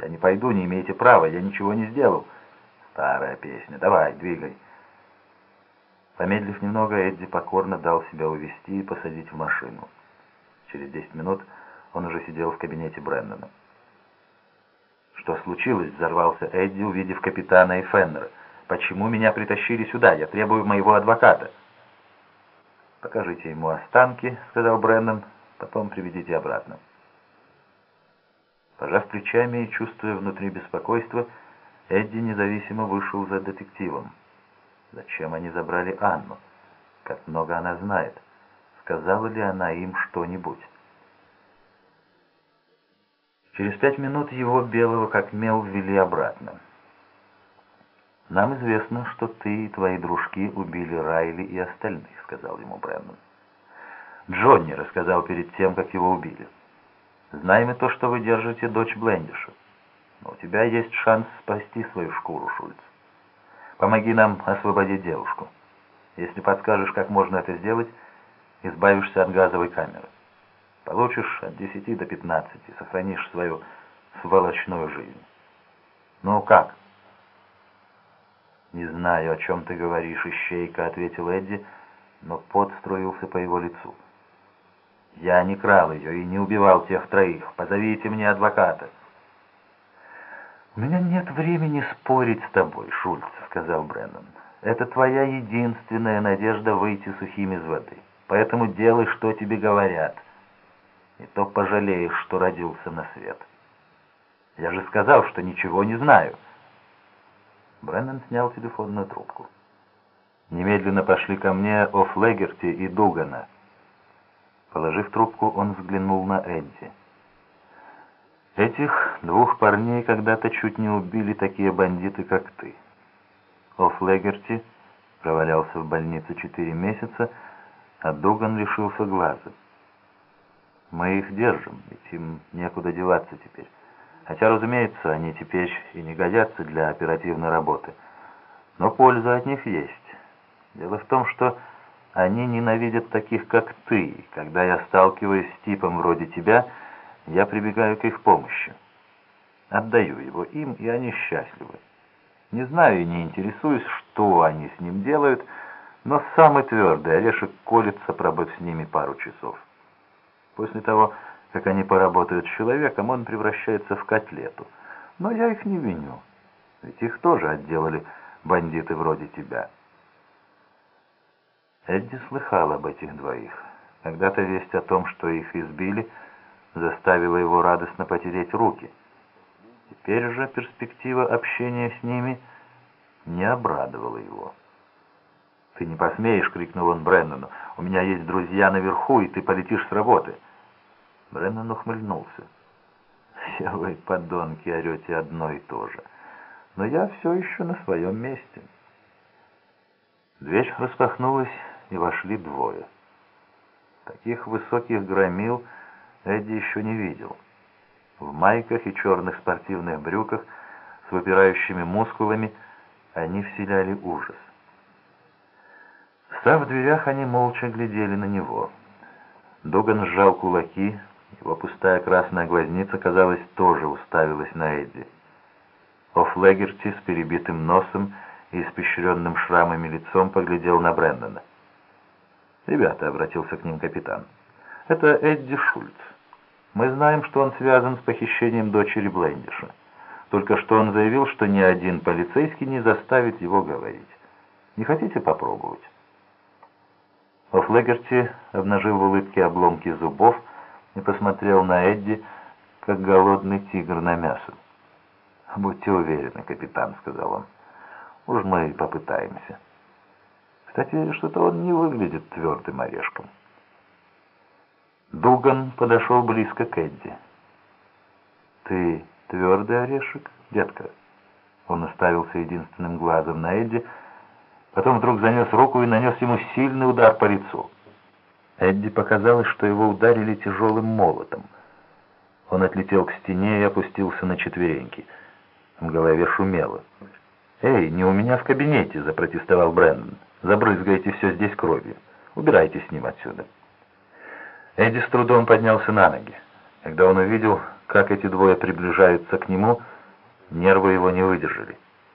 «Я не пойду, не имеете права, я ничего не сделал». «Старая песня, давай, двигай». Помедлив немного, Эдди покорно дал себя увести и посадить в машину. Через десять минут он уже сидел в кабинете Брэндона. «Что случилось?» — взорвался Эдди, увидев капитана и Феннера. «Почему меня притащили сюда? Я требую моего адвоката». «Покажите ему останки», — сказал Брэндон, — «потом приведите обратно». Пожав плечами и чувствуя внутри беспокойство, Эдди независимо вышел за детективом. Зачем они забрали Анну? Как много она знает. Сказала ли она им что-нибудь? Через пять минут его белого как мел ввели обратно. «Нам известно, что ты и твои дружки убили Райли и остальных», — сказал ему Брэндон. Джонни рассказал перед тем, как его убили. Знаем и то, что вы держите дочь Блендиша. Но у тебя есть шанс спасти свою шкуру, Шульц. Помоги нам освободить девушку. Если подскажешь, как можно это сделать, избавишься от газовой камеры. Получишь от 10 до 15, сохранишь свою сволочную жизнь. Ну как? «Не знаю, о чем ты говоришь, ищейка», — ответил Эдди, но пот струился по его лицу. «Я не крал ее и не убивал тех троих. Позовите мне адвоката». «У меня нет времени спорить с тобой, Шульц», — сказал Бреннан. «Это твоя единственная надежда выйти сухим из воды. Поэтому делай, что тебе говорят. И то пожалеешь, что родился на свет. Я же сказал, что ничего не знаю». Бреннан снял телефонную трубку. «Немедленно пошли ко мне О'Флегерти и Дугана». Положив трубку, он взглянул на Эдди. «Этих двух парней когда-то чуть не убили такие бандиты, как ты. О'Флегерти провалялся в больнице четыре месяца, а Дуган лишился глаза. Мы их держим, ведь им некуда деваться теперь». Хотя, разумеется, они теперь и не годятся для оперативной работы. Но польза от них есть. Дело в том, что они ненавидят таких, как ты. Когда я сталкиваюсь с типом вроде тебя, я прибегаю к их помощи. Отдаю его им, и они счастливы. Не знаю и не интересуюсь, что они с ним делают, но самый твердый орешек колется, пробыв с ними пару часов. После того, как они поработают с человеком, он превращается в котлету. Но я их не виню, ведь их тоже отделали бандиты вроде тебя. Эдди слыхал об этих двоих. Когда-то весть о том, что их избили, заставила его радостно потереть руки. Теперь же перспектива общения с ними не обрадовала его. «Ты не посмеешь!» — крикнул он Бреннану. «У меня есть друзья наверху, и ты полетишь с работы!» Бреннан ухмыльнулся. «Все вы, подонки, орете одно и то же. Но я все еще на своем месте». Дверь распахнулась, и вошли двое. Таких высоких громил Эдди еще не видел. В майках и черных спортивных брюках с выпирающими мускулами они вселяли ужас. Став в дверях, они молча глядели на него. Дуган сжал кулаки, его пустая красная глазница, казалось, тоже уставилась на Эдди. О'Флегерти с перебитым носом и испещренным шрамами лицом поглядел на Брэндона. «Ребята», — обратился к ним капитан, — «это Эдди Шульц. Мы знаем, что он связан с похищением дочери Блендиша. Только что он заявил, что ни один полицейский не заставит его говорить. Не хотите попробовать?» О'Флегерти обнажил в улыбке обломки зубов, и посмотрел на Эдди, как голодный тигр на мясо. «Будьте уверены, капитан», — сказал он. «Уж мы попытаемся». Кстати, что-то он не выглядит твердым орешком. Дуган подошел близко к Эдди. «Ты твердый орешек, детка?» Он уставился единственным глазом на Эдди, потом вдруг занес руку и нанес ему сильный удар по лицу. Эдди показалось, что его ударили тяжелым молотом. Он отлетел к стене и опустился на четвереньки. В голове шумело. «Эй, не у меня в кабинете!» — запротестовал Брэндон. «Забрызгайте все здесь кровью. Убирайтесь с ним отсюда». Эдди с трудом поднялся на ноги. Когда он увидел, как эти двое приближаются к нему, — Нервы его не выдержали.